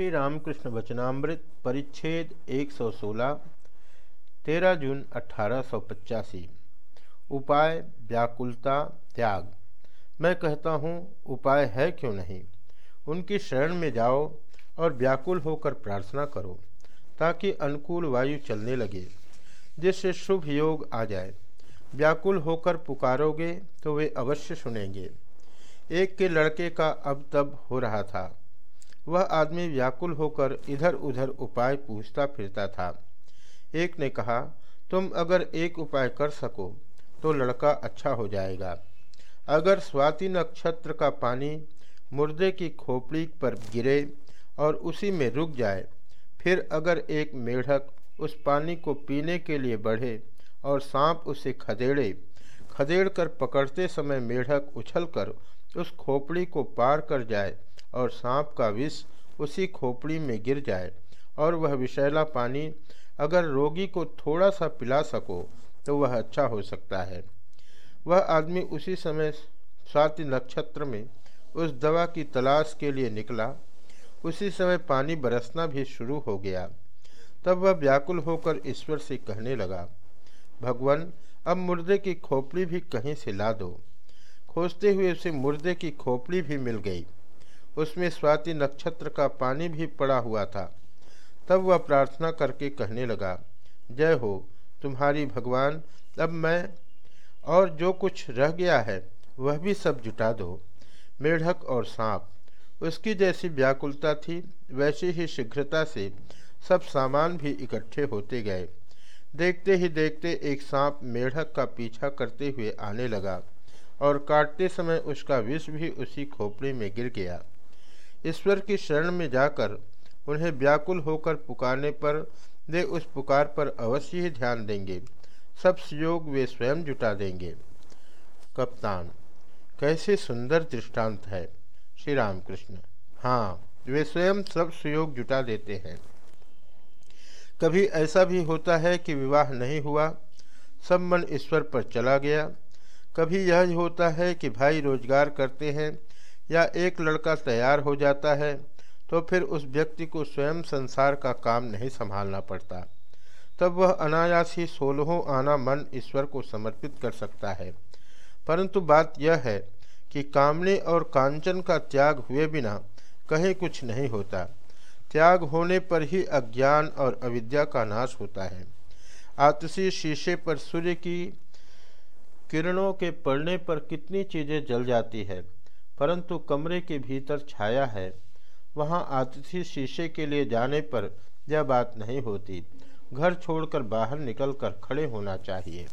श्री रामकृष्ण वचनामृत, परिच्छेद 116 तेरह जून अठारह उपाय, व्याकुलता, त्याग। मैं कहता हूँ, उपाय है क्यों नहीं? उनकी शरण में जाओ और व्याकुल होकर प्रार्थना करो, ताकि अनुकूल वायु चलने लगे। जिससे शुभ योग आ जाए। व्याकुल होकर पुकारोगे तो वे अवश्य सुनेंगे। एक के लड़के का अब तब हो रहा था। वह आदमी व्याकुल होकर इधर उधर उपाय पूछता फिरता था। एक ने कहा, तुम अगर एक उपाय कर सको तो लड़का अच्छा हो जाएगा। अगर स्वाति नक्षत्र का पानी मुर्दे की खोपड़ी पर गिरे और उसी में रुक जाए, फिर अगर एक मेढक उस पानी को पीने के लिए बढ़े और सांप उसे खदेड़े खदेड़ कर पकड़ते समय मेढक उछलकर उस खोपड़ी को पार कर जाए और सांप का विष उसी खोपड़ी में गिर जाए, और वह विषैला पानी अगर रोगी को थोड़ा सा पिला सको तो वह अच्छा हो सकता है। वह आदमी उसी समय स्वाति नक्षत्र में उस दवा की तलाश के लिए निकला। उसी समय पानी बरसना भी शुरू हो गया। तब वह व्याकुल होकर ईश्वर से कहने लगा, भगवान, अब मुर्दे की खोपड़ी भी कहीं से ला दो। खोजते हुए उसे मुर्दे की खोपड़ी भी मिल गई। उसमें स्वाति नक्षत्र का पानी भी पड़ा हुआ था। तब वह प्रार्थना करके कहने लगा, जय हो, तुम्हारी भगवान, अब मैं और जो कुछ रह गया है, वह भी सब जुटा दो। मेढक और सांप, उसकी जैसी व्याकुलता थी, वैसी ही शीघ्रता से सब सामान भी इकट्ठे होते गए। देखते ही देखते एक सांप मेढक का पीछा करते हुए आने लगा और काटते समय उसका विष भी उसी खोपड़ी में गिर गया। ईश्वर की शरण में जाकर उन्हें व्याकुल होकर पुकारने पर वे उस पुकार पर अवश्य ही ध्यान देंगे। सब सुयोग वे स्वयं जुटा देंगे। कप्तान, कैसे सुंदर दृष्टांत है श्री राम कृष्ण हाँ वे स्वयं सब सुयोग जुटा देते हैं। कभी ऐसा भी होता है कि विवाह नहीं हुआ, सब मन ईश्वर पर चला गया। कभी यह होता है कि भाई रोज़गार करते हैं या एक लड़का तैयार हो जाता है तो फिर उस व्यक्ति को स्वयं संसार का काम नहीं संभालना पड़ता। तब वह अनायास ही सोलहों आना मन ईश्वर को समर्पित कर सकता है। परंतु बात यह है कि कामने और कांचन का त्याग हुए बिना कहीं कुछ नहीं होता। त्याग होने पर ही अज्ञान और अविद्या का नाश होता है। आतसी शीशे पर सूर्य की किरणों के पड़ने पर कितनी चीज़ें जल जाती है। परंतु कमरे के भीतर छाया है। वहाँ अतिथि शीशे के लिए जाने पर यह बात नहीं होती। घर छोड़कर बाहर निकलकर खड़े होना चाहिए।